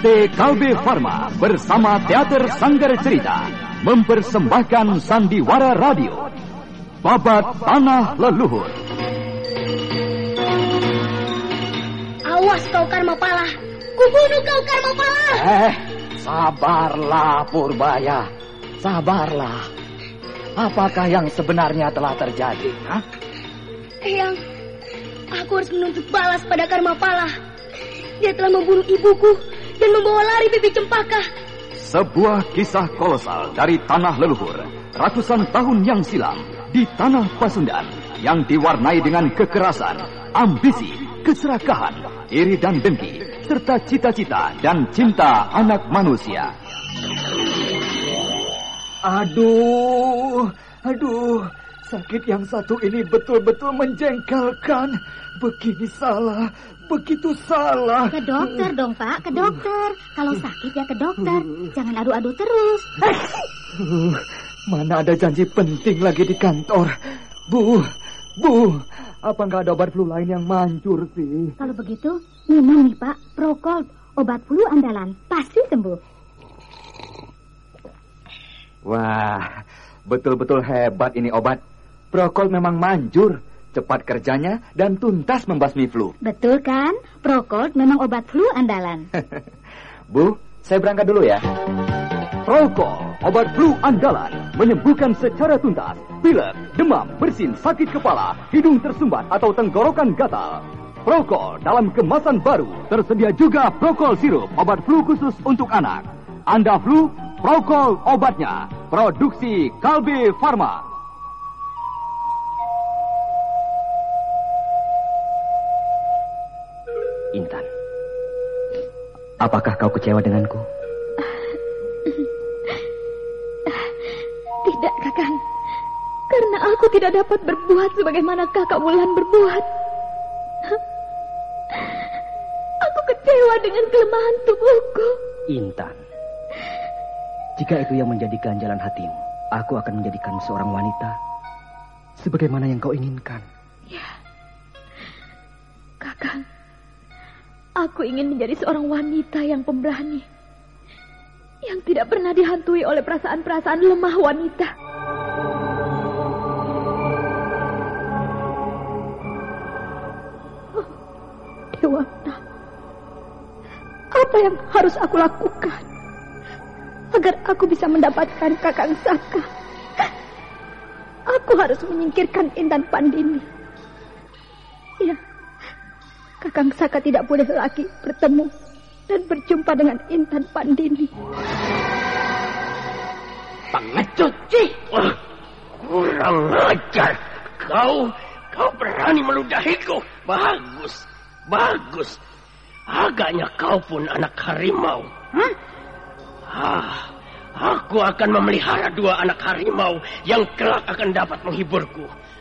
PT Kalbe Farma bersama Teater Sanggar Cerita mempersembahkan Sandiwara Radio. Babat Tanah Leluhur. Awas kau Karma Pala. Kubunuh kau Karma Pala. Eh, sabarlah Purbaya. Sabarlah. Apakah yang sebenarnya telah terjadi? Hah? Eyang, aku harus menuntut balas pada Karma Pala. Dia telah membunuh ibuku dan membawa lari pipi cempaka. Sebuah kisah kolosal dari tanah leluhur ratusan tahun yang silam di tanah Pasundan yang diwarnai dengan kekerasan, ambisi, keserakahan, iri dan dengki, serta cita-cita dan cinta anak manusia. Aduh, aduh, sakit yang satu ini betul-betul menjengkelkan. Begini salah, begitu salah. Ke dokter dong, Pak, ke dokter. Kalau sakit ya ke dokter. Jangan adu-adu terus. Uh, mana ada janji penting lagi di kantor. Bu, Bu, apa nggak ada obat flu lain yang manjur sih? Kalau begitu, minum nih, Pak. Prokol, obat flu andalan. Pasti sembuh. Wah, betul-betul hebat ini obat. Prokol memang manjur, cepat kerjanya dan tuntas membasmi flu. Betul kan? Prokol memang obat flu andalan. Bu, saya berangkat dulu ya. Prokol, obat flu andalan, menyembuhkan secara tuntas pilek, demam, bersin, sakit kepala, hidung tersumbat atau tenggorokan gatal. Prokol dalam kemasan baru, tersedia juga Prokol sirup, obat flu khusus untuk anak. Anda flu, Prokol obatnya. Produksi Kalbe Farma. Apakah kau kecewa denganku? Tidak, Kakang. Karena aku tidak dapat berbuat sebagaimana kakak Wulan berbuat. Aku kecewa dengan kelemahan tubuhku. Intan, jika itu yang menjadi ganjalan hatimu, aku akan menjadikan seorang wanita sebagaimana yang kau inginkan. Aku ingin menjadi seorang wanita yang pemberani. Yang tidak pernah dihantui oleh perasaan-perasaan lemah wanita. Oh, Dewata, apa yang harus aku lakukan agar aku bisa mendapatkan Kakang Saka? Aku harus menyingkirkan Intan Pandini. Ya, Kakang Saka tidak boleh lagi bertemu dan berjumpa dengan Intan Pandini. Pengecut. Wah, kurang ajar. Kau, kau berani meludahiku. Bagus, bagus. Agaknya kau pun anak harimau. Hmm? Ah, aku akan memelihara dua anak harimau yang kelak akan dapat menghiburku.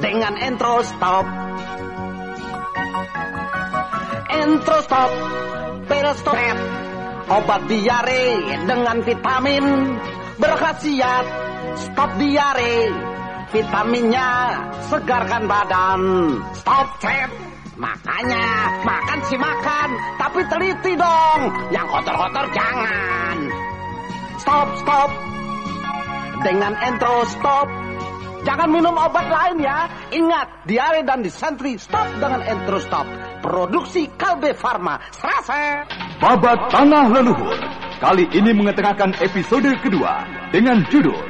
dengan intro stop. Intro stop, stop, obat diare dengan vitamin berkhasiat stop diare. Vitaminnya segarkan badan. Stop trap. Makanya makan sih makan, tapi teliti dong. Yang kotor-kotor jangan. Stop, stop. Dengan intro stop, Jangan minum obat lain ya. Ingat, diare dan disentri stop dengan entro stop. Produksi Kalbe Farma. Serasa. Babat Tanah Leluhur. Kali ini mengetengahkan episode kedua dengan judul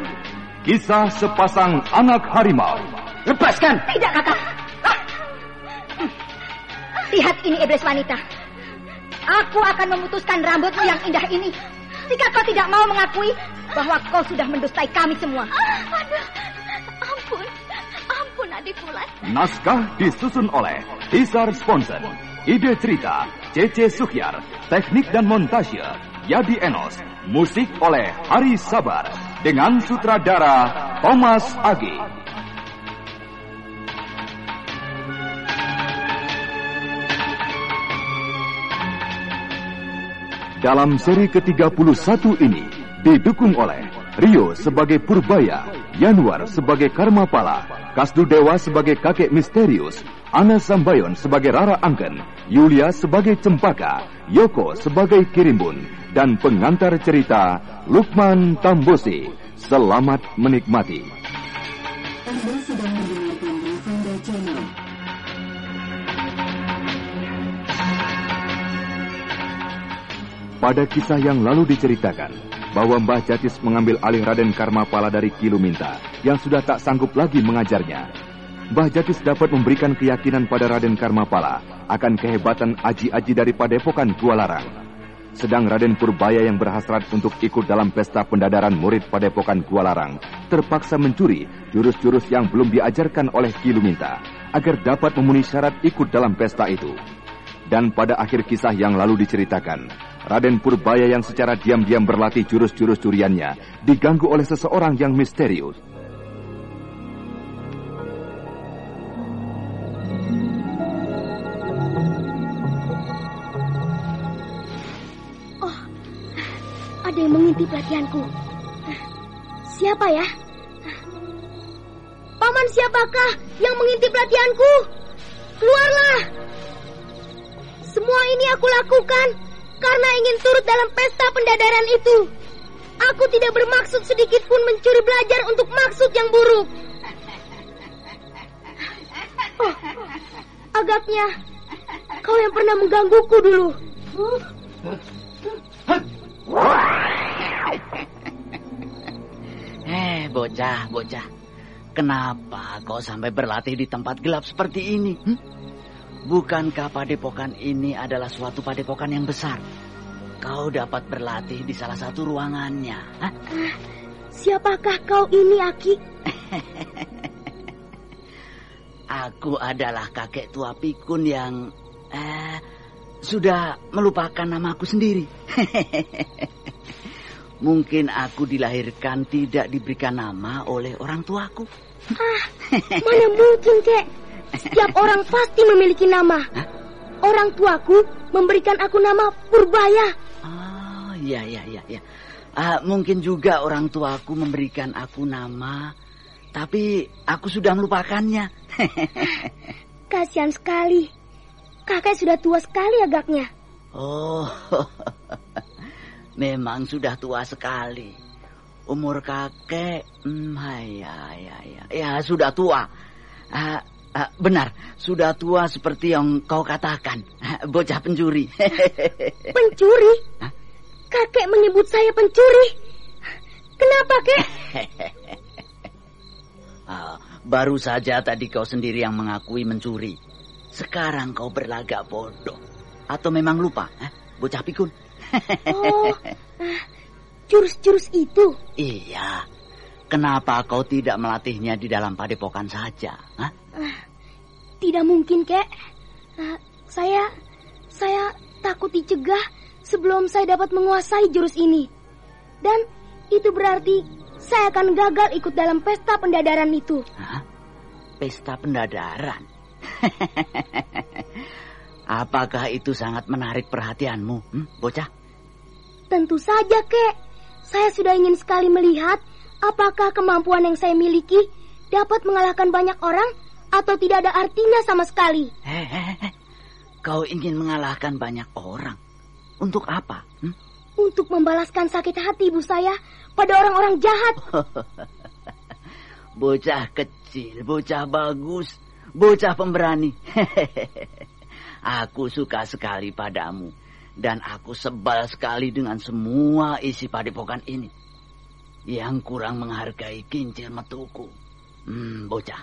Kisah Sepasang Anak Harimau. Lepaskan! Tidak, kakak. Ah. Lihat ini iblis wanita. Aku akan memutuskan rambutmu yang indah ini. Jika kau tidak mau mengakui bahwa kau sudah mendustai kami semua. Aduh, Wulan. Naskah disusun oleh Tisar Sponsen. ide cerita C.C. Suhyar, teknik dan montase Yadi Enos, musik oleh Hari Sabar dengan sutradara Thomas Agi. Dalam seri ke-31 ini didukung oleh Rio sebagai Purbaya, Yanuar sebagai Karmapala, Kasdu Dewa sebagai kakek misterius, Ana Sambayon sebagai Rara Angken, Yulia sebagai Cempaka, Yoko sebagai Kirimbun, dan pengantar cerita Lukman Tambosi. Selamat menikmati. Anda sedang mendengarkan Ravanda Channel. Pada kisah yang lalu diceritakan bahwa Mbah Jatis mengambil alih Raden Karmapala dari Kiluminta yang sudah tak sanggup lagi mengajarnya. Mbah Jatis dapat memberikan keyakinan pada Raden Karmapala akan kehebatan aji-aji dari Padepokan Gua Larang. Sedang Raden Purbaya yang berhasrat untuk ikut dalam pesta pendadaran murid Padepokan Gua Larang terpaksa mencuri jurus-jurus yang belum diajarkan oleh Kiluminta agar dapat memenuhi syarat ikut dalam pesta itu. Dan pada akhir kisah yang lalu diceritakan, Raden Purbaya yang secara diam-diam berlatih jurus-jurus curiannya diganggu oleh seseorang yang misterius. Oh, ada yang mengintip latihanku. Siapa ya? Paman siapakah yang mengintip latihanku? Keluarlah! Semua ini aku lakukan karena ingin turut dalam pesta pendadaran itu. Aku tidak bermaksud sedikit pun mencuri belajar untuk maksud yang buruk. Oh, agaknya kau yang pernah menggangguku dulu. Eh, bocah, bocah. Kenapa kau sampai berlatih di tempat gelap seperti ini? Hm? Bukankah padepokan ini adalah suatu padepokan yang besar? Kau dapat berlatih di salah satu ruangannya. Hah? Siapakah kau ini, Aki? Aku adalah kakek tua pikun yang eh, sudah melupakan namaku sendiri. Mungkin aku dilahirkan tidak diberikan nama oleh orang tuaku. Ah, mana mungkin, Kek? Setiap orang pasti memiliki nama. Orang tuaku memberikan aku nama Purbaya. Oh, iya, iya, iya. Ya. Uh, mungkin juga orang tuaku memberikan aku nama, tapi aku sudah melupakannya. Kasihan sekali. Kakek sudah tua sekali agaknya. Oh, memang sudah tua sekali. Umur kakek, hmm, ya, ya, ya, ya sudah tua. Uh, Uh, benar, sudah tua seperti yang kau katakan. Bocah pencuri. pencuri? Hah? Kakek menyebut saya pencuri. Kenapa, kek? uh, baru saja tadi kau sendiri yang mengakui mencuri. Sekarang kau berlagak bodoh. Atau memang lupa, huh? bocah pikun? oh, jurus-jurus itu? Iya. Kenapa kau tidak melatihnya di dalam padepokan saja? Hah? Uh, tidak mungkin, kek. Uh, saya, saya takut dicegah sebelum saya dapat menguasai jurus ini. Dan itu berarti saya akan gagal ikut dalam pesta pendadaran itu. Hah? Pesta pendadaran? Apakah itu sangat menarik perhatianmu, hmm, bocah? Tentu saja, kek. Saya sudah ingin sekali melihat apakah kemampuan yang saya miliki dapat mengalahkan banyak orang atau tidak ada artinya sama sekali. Hehehe. Kau ingin mengalahkan banyak orang. Untuk apa? Hmm? Untuk membalaskan sakit hati ibu saya pada orang-orang jahat. bocah kecil, bocah bagus, bocah pemberani. aku suka sekali padamu. Dan aku sebal sekali dengan semua isi padepokan ini yang kurang menghargai kincir metuku. Hmm, bocah,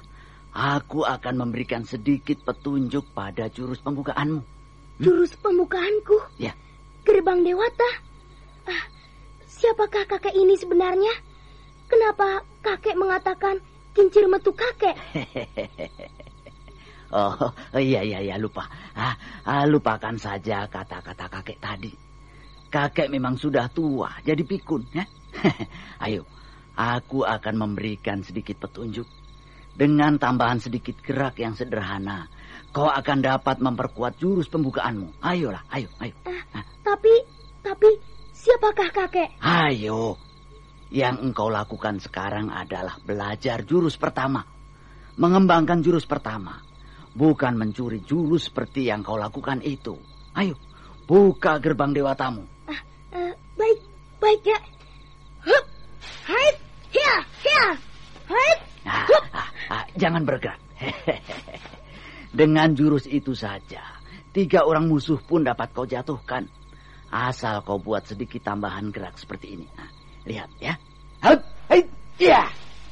aku akan memberikan sedikit petunjuk pada jurus pembukaanmu. Hmm? Jurus pembukaanku? Ya. Gerbang Dewata? Ah, siapakah kakek ini sebenarnya? Kenapa kakek mengatakan kincir metu kakek? Oh, iya iya iya lupa. Ah, ah, lupakan saja kata-kata kakek tadi. Kakek memang sudah tua, jadi pikun ya. Ayo, aku akan memberikan sedikit petunjuk. Dengan tambahan sedikit gerak yang sederhana, kau akan dapat memperkuat jurus pembukaanmu. Ayolah, ayo, ayo. Ah, tapi, tapi siapakah kakek? Ayo. Yang engkau lakukan sekarang adalah belajar jurus pertama. Mengembangkan jurus pertama bukan mencuri jurus seperti yang kau lakukan itu. Ayo, buka gerbang dewa tamu. Ah, uh, baik, baik ya. Hup, hai, ya, ya, hai. Ah, ah, ah, jangan bergerak. Dengan jurus itu saja, tiga orang musuh pun dapat kau jatuhkan. Asal kau buat sedikit tambahan gerak seperti ini. Nah, lihat ya. Hup, hai, ya.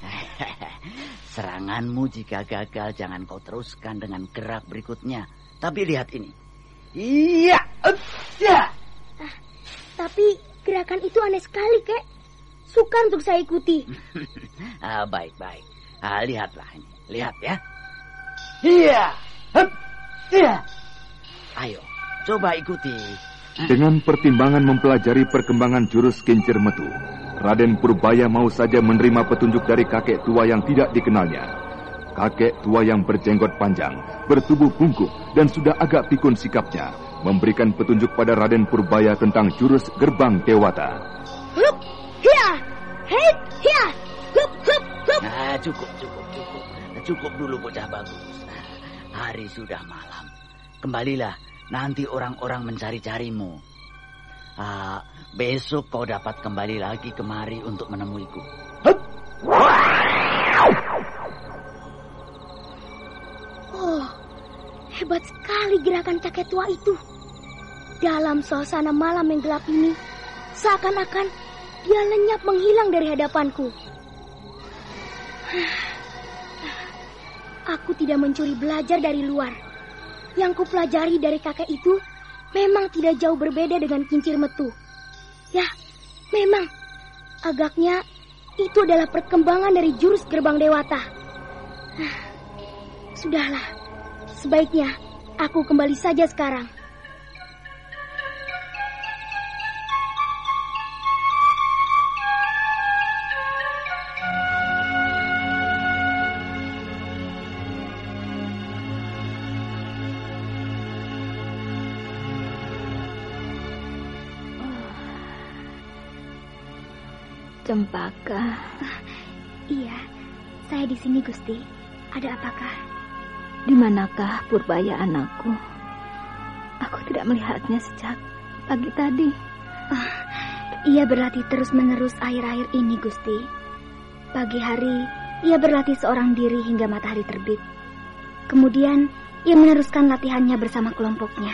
Seranganmu jika gagal jangan kau teruskan dengan gerak berikutnya. Tapi lihat ini. Iya. Ya. Ah, tapi gerakan itu aneh sekali, kek. Sukar untuk saya ikuti. ah, baik, baik. Ah, lihatlah ini. Lihat ya. Iya. Iya. Ayo, coba ikuti. Dengan pertimbangan mempelajari perkembangan jurus kincir metu, Raden Purbaya mau saja menerima petunjuk dari kakek tua yang tidak dikenalnya. Kakek tua yang berjenggot panjang, bertubuh bungkuk, dan sudah agak pikun sikapnya, memberikan petunjuk pada Raden Purbaya tentang jurus gerbang Dewata. Hup, hia, hei, hia, hup, hup, hup. Nah, cukup, cukup, cukup. Cukup dulu bocah bagus. Hari sudah malam. Kembalilah, nanti orang-orang mencari-carimu. Ah, besok kau dapat kembali lagi kemari untuk menemuiku. Oh, hebat sekali gerakan kakek tua itu. Dalam suasana malam yang gelap ini, seakan-akan dia lenyap menghilang dari hadapanku. Aku tidak mencuri belajar dari luar. Yang kupelajari dari kakek itu memang tidak jauh berbeda dengan kincir metu. Ya, memang agaknya itu adalah perkembangan dari jurus gerbang dewata. Sudahlah, sebaiknya aku kembali saja sekarang. Cempaka. Iya, saya di sini Gusti. Ada apakah? Di manakah Purbaya anakku? Aku tidak melihatnya sejak pagi tadi. Oh, ia berlatih terus-menerus akhir-akhir ini, Gusti. Pagi hari, ia berlatih seorang diri hingga matahari terbit. Kemudian, ia meneruskan latihannya bersama kelompoknya.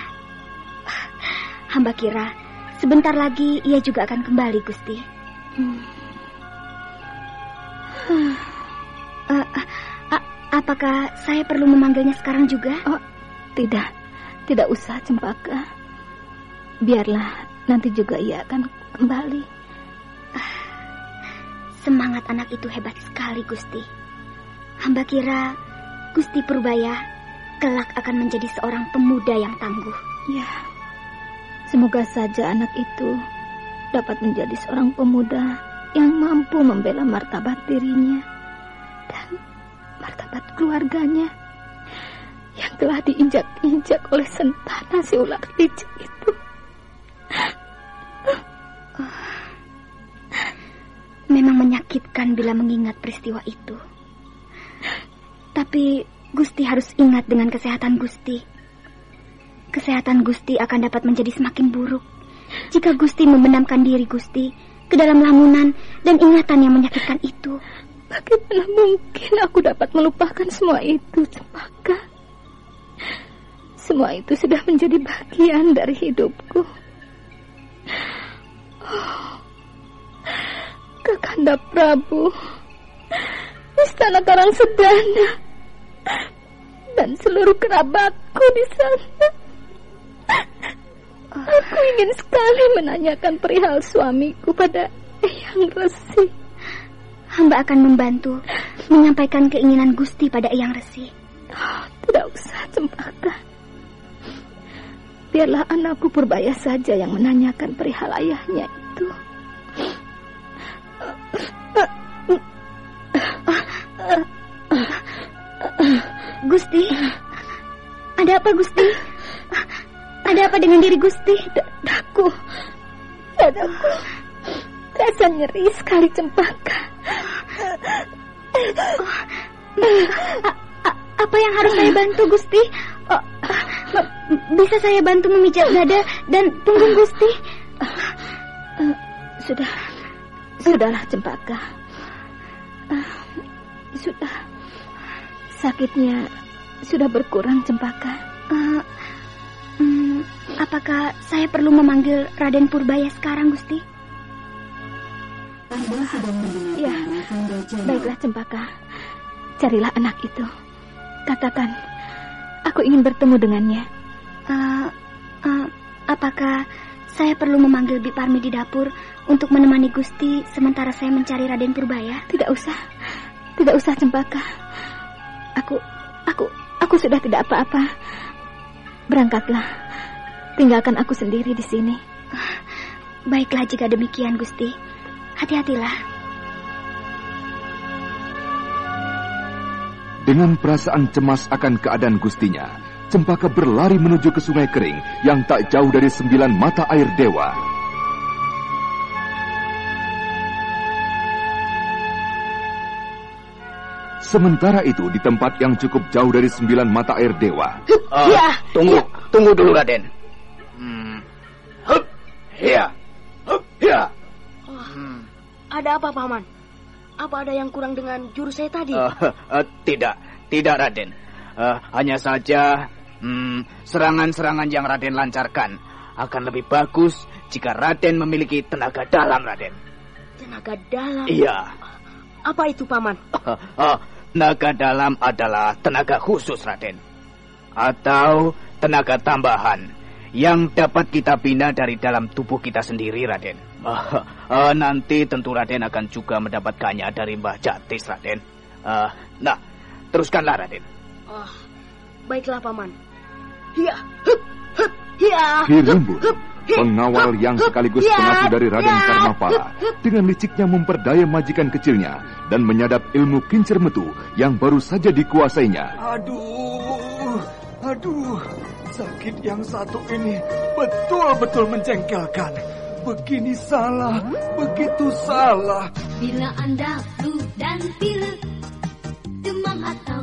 Hamba kira, sebentar lagi ia juga akan kembali, Gusti. Hmm. Uh, uh, uh, apakah saya perlu memanggilnya sekarang juga? Oh, tidak. Tidak usah, Cempaka. Biarlah nanti juga ia akan kembali. Uh, semangat anak itu hebat sekali, Gusti. Hamba kira Gusti Purbaya kelak akan menjadi seorang pemuda yang tangguh. Ya, semoga saja anak itu dapat menjadi seorang pemuda yang mampu membela martabat dirinya dan martabat keluarganya yang telah diinjak-injak oleh sentana si ular licik itu. Memang menyakitkan bila mengingat peristiwa itu. Tapi Gusti harus ingat dengan kesehatan Gusti. Kesehatan Gusti akan dapat menjadi semakin buruk jika Gusti membenamkan diri Gusti ke dalam lamunan dan ingatan yang menyakitkan itu. Bagaimana mungkin aku dapat melupakan semua itu, Cempaka? Semua itu sudah menjadi bagian dari hidupku. Oh, Kakanda Prabu, Istana Karang Sedana, dan seluruh kerabatku di sana. Aku ingin sekali menanyakan perihal suamiku pada Eyang Resi. Hamba akan membantu menyampaikan keinginan Gusti pada Eyang Resi. Oh, Tidak usah, Cempaka. Biarlah anakku Purbaya saja yang menanyakan perihal ayahnya itu. Gusti, ada apa Gusti? Ada apa dengan diri Gusti? Dadaku, dadaku, terasa nyeri sekali cempaka. apa yang harus saya bantu Gusti? Oh, bisa saya bantu memijat dada dan punggung Gusti? sudah, sudahlah cempaka. sudah, sakitnya sudah berkurang cempaka. Hmm, apakah saya perlu memanggil Raden Purbaya sekarang, Gusti? Ya, baiklah cempaka. Carilah anak itu. Katakan, aku ingin bertemu dengannya. Uh, uh, apakah saya perlu memanggil Biparmi di dapur untuk menemani Gusti sementara saya mencari Raden Purbaya? Tidak usah. Tidak usah cempaka. Aku aku aku sudah tidak apa-apa. Berangkatlah. Tinggalkan aku sendiri di sini. Baiklah jika demikian, Gusti. Hati-hatilah. Dengan perasaan cemas akan keadaan Gustinya, Cempaka berlari menuju ke sungai kering yang tak jauh dari sembilan mata air dewa. Sementara itu di tempat yang cukup jauh dari sembilan mata air dewa. Uh, ya, tunggu, ya. tunggu dulu Raden. Hmm. Hup, ya, hup, ya. Oh, hmm. Ada apa paman? Apa ada yang kurang dengan jurus saya tadi? Uh, uh, tidak, tidak Raden. Uh, hanya saja hmm, serangan-serangan yang Raden lancarkan akan lebih bagus jika Raden memiliki tenaga dalam Raden. Tenaga dalam? Iya. Apa itu paman? Uh, uh, Tenaga dalam adalah tenaga khusus, Raden. Atau tenaga tambahan yang dapat kita bina dari dalam tubuh kita sendiri, Raden. Uh, uh, nanti tentu Raden akan juga mendapatkannya dari Mbah Jatis, Raden. Uh, nah, teruskanlah, Raden. Oh, baiklah, Paman. Hiya, hup, hup, hiya. Pengawal yang sekaligus pengasuh dari Raden Karmapala, dengan liciknya memperdaya majikan kecilnya dan menyadap ilmu kincir metu yang baru saja dikuasainya. Aduh, aduh, sakit yang satu ini betul-betul menjengkelkan. Begini salah, begitu salah. Bila Anda flu dan pilek, demam atau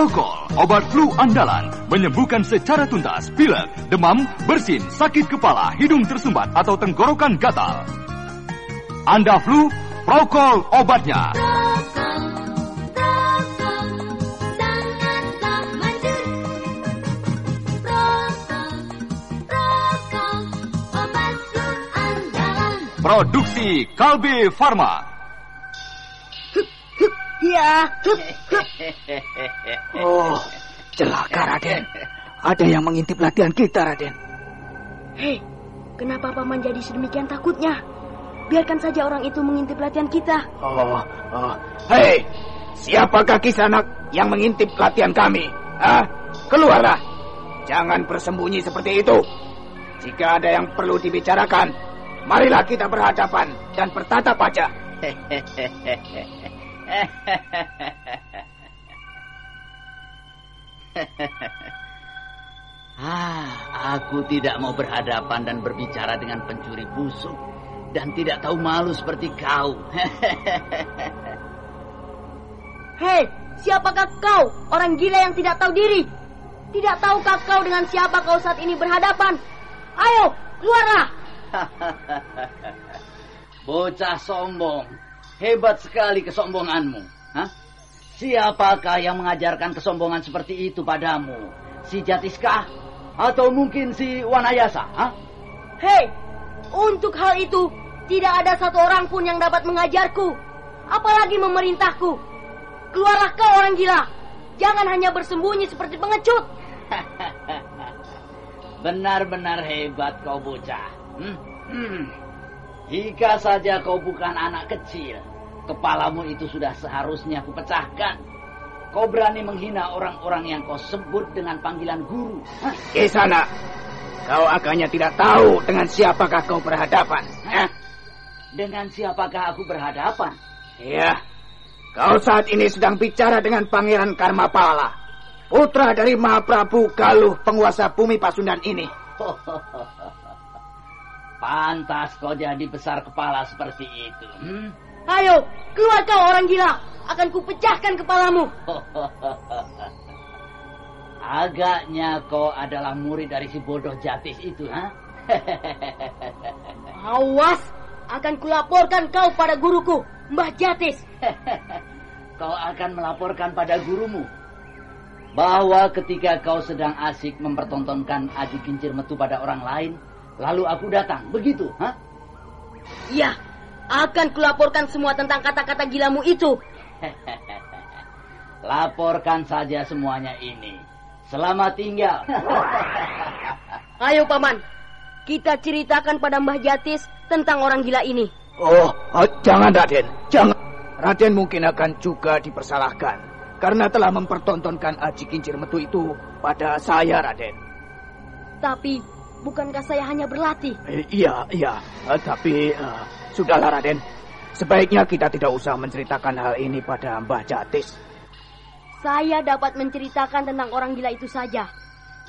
Prokol, obat flu andalan, menyembuhkan secara tuntas pilek, demam, bersin, sakit kepala, hidung tersumbat atau tenggorokan gatal. Anda flu, Prokol obatnya. Produksi Kalbe Farma. Hup. Oh, celaka Raden. Ada yang mengintip latihan kita, Raden. Hei, kenapa paman jadi sedemikian takutnya? Biarkan saja orang itu mengintip latihan kita. Oh, oh. Hei, siapakah kisanak yang mengintip latihan kami? Hah? Keluarlah. Jangan bersembunyi seperti itu. Jika ada yang perlu dibicarakan, marilah kita berhadapan dan bertatap aja. ah, aku tidak mau berhadapan dan berbicara dengan pencuri busuk dan tidak tahu malu seperti kau. Hei, siapakah kau, orang gila yang tidak tahu diri? Tidak tahukah kau dengan siapa kau saat ini berhadapan? Ayo, keluarlah! Bocah sombong, hebat sekali kesombonganmu. Hah? Siapakah yang mengajarkan kesombongan seperti itu padamu? Si Jatiskah? Atau mungkin si Wanayasa? Hah? Hei, untuk hal itu tidak ada satu orang pun yang dapat mengajarku, apalagi memerintahku. Keluarlah kau orang gila. Jangan hanya bersembunyi seperti pengecut. Benar-benar hebat kau bocah. Hmm? Hmm. Jika saja kau bukan anak kecil, kepalamu itu sudah seharusnya kupecahkan. Kau berani menghina orang-orang yang kau sebut dengan panggilan guru. Hah? Ke sana. Kau agaknya tidak tahu dengan siapakah kau berhadapan. Hah? Dengan siapakah aku berhadapan? Iya. Kau saat ini sedang bicara dengan Pangeran Karmapala. Putra dari Mahaprabu Galuh, penguasa bumi Pasundan ini. Pantas kau jadi besar kepala seperti itu. Hmm? Ayo, keluar kau orang gila. Akan kupecahkan kepalamu. Agaknya kau adalah murid dari si bodoh jatis itu, ha? Awas, akan kulaporkan kau pada guruku, Mbah Jatis. kau akan melaporkan pada gurumu bahwa ketika kau sedang asik mempertontonkan Aji Kincir Metu pada orang lain, lalu aku datang, begitu, ha? Iya, akan kulaporkan semua tentang kata-kata gilamu itu. Laporkan saja semuanya ini. Selamat tinggal. Ayo paman, kita ceritakan pada Mbah Jatis tentang orang gila ini. Oh, oh, jangan Raden, jangan. Raden mungkin akan juga dipersalahkan karena telah mempertontonkan Aji Kincir Metu itu pada saya, Raden. Tapi bukankah saya hanya berlatih? Eh, iya, iya, Eh, tapi eh, sudahlah Raden. Sebaiknya kita tidak usah menceritakan hal ini pada Mbah Jatis. Saya dapat menceritakan tentang orang gila itu saja.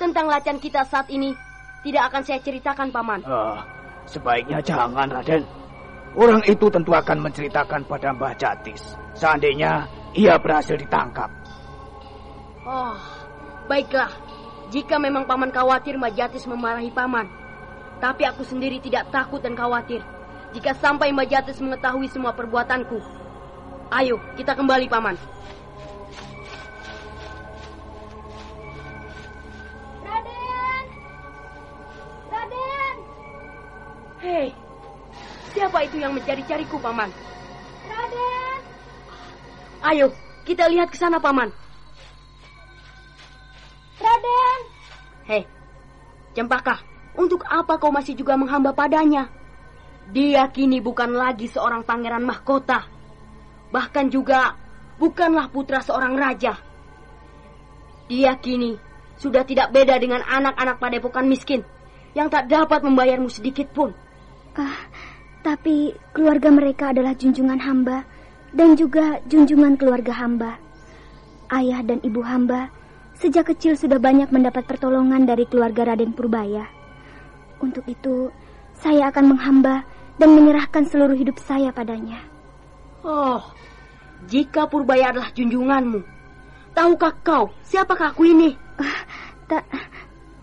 Tentang latihan kita saat ini tidak akan saya ceritakan paman. Eh, sebaiknya jangan, Raden. Orang itu tentu akan menceritakan pada Mbah Jatis. Seandainya ia berhasil ditangkap. Oh, baiklah. Jika memang paman khawatir Mbak Jatis memarahi paman. Tapi aku sendiri tidak takut dan khawatir. Jika sampai Mbak Jatis mengetahui semua perbuatanku. Ayo, kita kembali paman. Raden! Raden! Hei, siapa itu yang mencari-cariku paman? Raden! Ayo, kita lihat ke sana paman. Hei, Cempaka, untuk apa kau masih juga menghamba padanya? Dia kini bukan lagi seorang pangeran mahkota. Bahkan juga bukanlah putra seorang raja. Dia kini sudah tidak beda dengan anak-anak padepokan miskin yang tak dapat membayarmu sedikit pun. Ah, tapi keluarga mereka adalah junjungan hamba dan juga junjungan keluarga hamba. Ayah dan ibu hamba sejak kecil sudah banyak mendapat pertolongan dari keluarga Raden Purbaya. Untuk itu, saya akan menghamba dan menyerahkan seluruh hidup saya padanya. Oh, jika Purbaya adalah junjunganmu, tahukah kau siapakah aku ini? Tak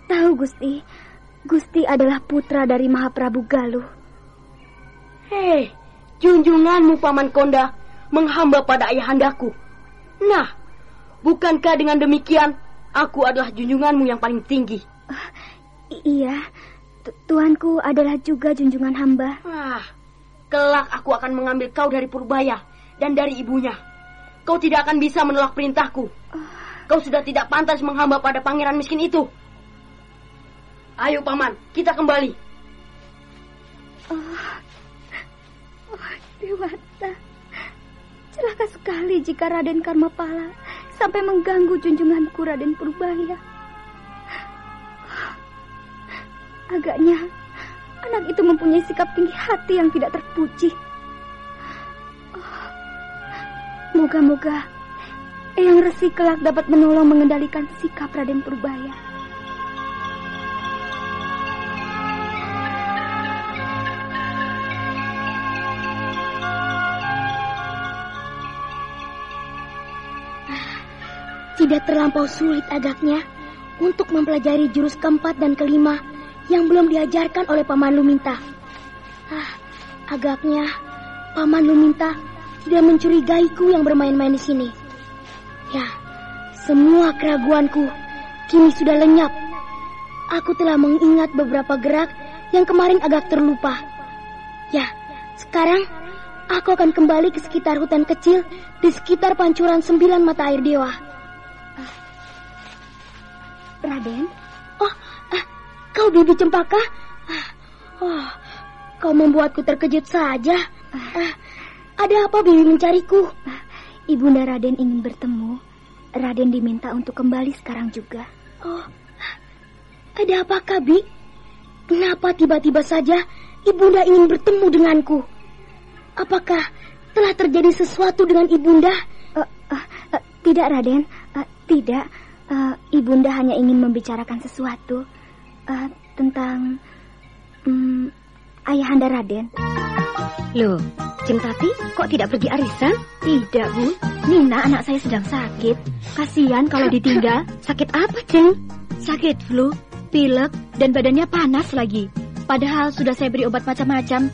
tahu Gusti. Gusti adalah putra dari Mahaprabu Galuh. Hei, junjunganmu Paman Konda menghamba pada ayahandaku. Nah, bukankah dengan demikian aku adalah junjunganmu yang paling tinggi? I- iya, tu- tuanku adalah juga junjungan hamba. Ah, kelak aku akan mengambil kau dari Purbaya dan dari ibunya. Kau tidak akan bisa menolak perintahku. Kau sudah tidak pantas menghamba pada pangeran miskin itu. Ayo paman, kita kembali. Oh, oh Dewata. Celaka sekali jika Raden Karmapala sampai mengganggu junjunganku Raden Purbaya. Agaknya anak itu mempunyai sikap tinggi hati yang tidak terpuji. Oh, Moga-moga Eyang Resi kelak dapat menolong mengendalikan sikap Raden Purbaya. Tidak terlampau sulit agaknya untuk mempelajari jurus keempat dan kelima yang belum diajarkan oleh Paman Luminta. Ah, agaknya Paman Luminta tidak mencurigaiku yang bermain-main di sini. Ya, semua keraguanku kini sudah lenyap. aku telah mengingat beberapa gerak yang kemarin agak terlupa. Ya, sekarang aku akan kembali ke sekitar hutan kecil di sekitar pancuran sembilan mata air dewa. Raden? Oh, ah, kau Bibi Cempaka? Ah, oh, kau membuatku terkejut saja. Ah, ada apa Bibi mencariku? Ah, Ibunda Raden ingin bertemu. Raden diminta untuk kembali sekarang juga. Oh, ada apa Kabi? Kenapa tiba-tiba saja Ibunda ingin bertemu denganku? Apakah telah terjadi sesuatu dengan Ibunda? Uh, uh, uh, tidak, Raden. Uh, tidak. Uh, Ibunda hanya ingin membicarakan sesuatu uh, tentang um, Ayahanda Raden. Loh, Cintati kok tidak pergi arisan? Tidak, Bu. Nina anak saya sedang sakit. Kasihan kalau ditinggal. Sakit apa, Ceng? Sakit flu, pilek, dan badannya panas lagi. Padahal sudah saya beri obat macam-macam,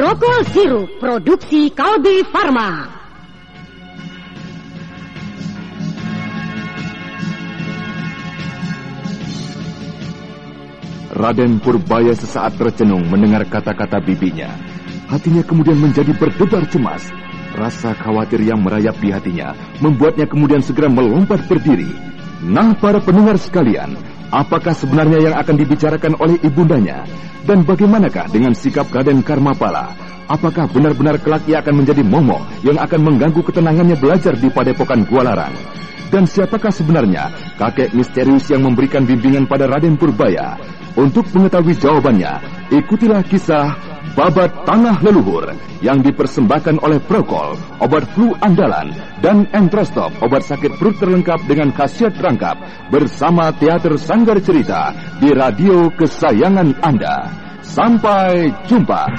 Prokol sirup produksi Kalbi Farma. Raden Purbaya sesaat tercenung mendengar kata-kata bibinya. Hatinya kemudian menjadi berdebar cemas. Rasa khawatir yang merayap di hatinya membuatnya kemudian segera melompat berdiri. Nah, para pendengar sekalian, apakah sebenarnya yang akan dibicarakan oleh ibundanya? Dan bagaimanakah dengan sikap Raden Karmapala? Apakah benar-benar kelak ia akan menjadi momok yang akan mengganggu ketenangannya belajar di padepokan Gualarang? Dan siapakah sebenarnya kakek misterius yang memberikan bimbingan pada Raden Purbaya? Untuk mengetahui jawabannya, ikutilah kisah Babat Tanah Leluhur yang dipersembahkan oleh Prokol, obat flu andalan, dan Entrostop, obat sakit perut terlengkap dengan khasiat rangkap bersama Teater Sanggar Cerita di radio kesayangan Anda. Sampai jumpa.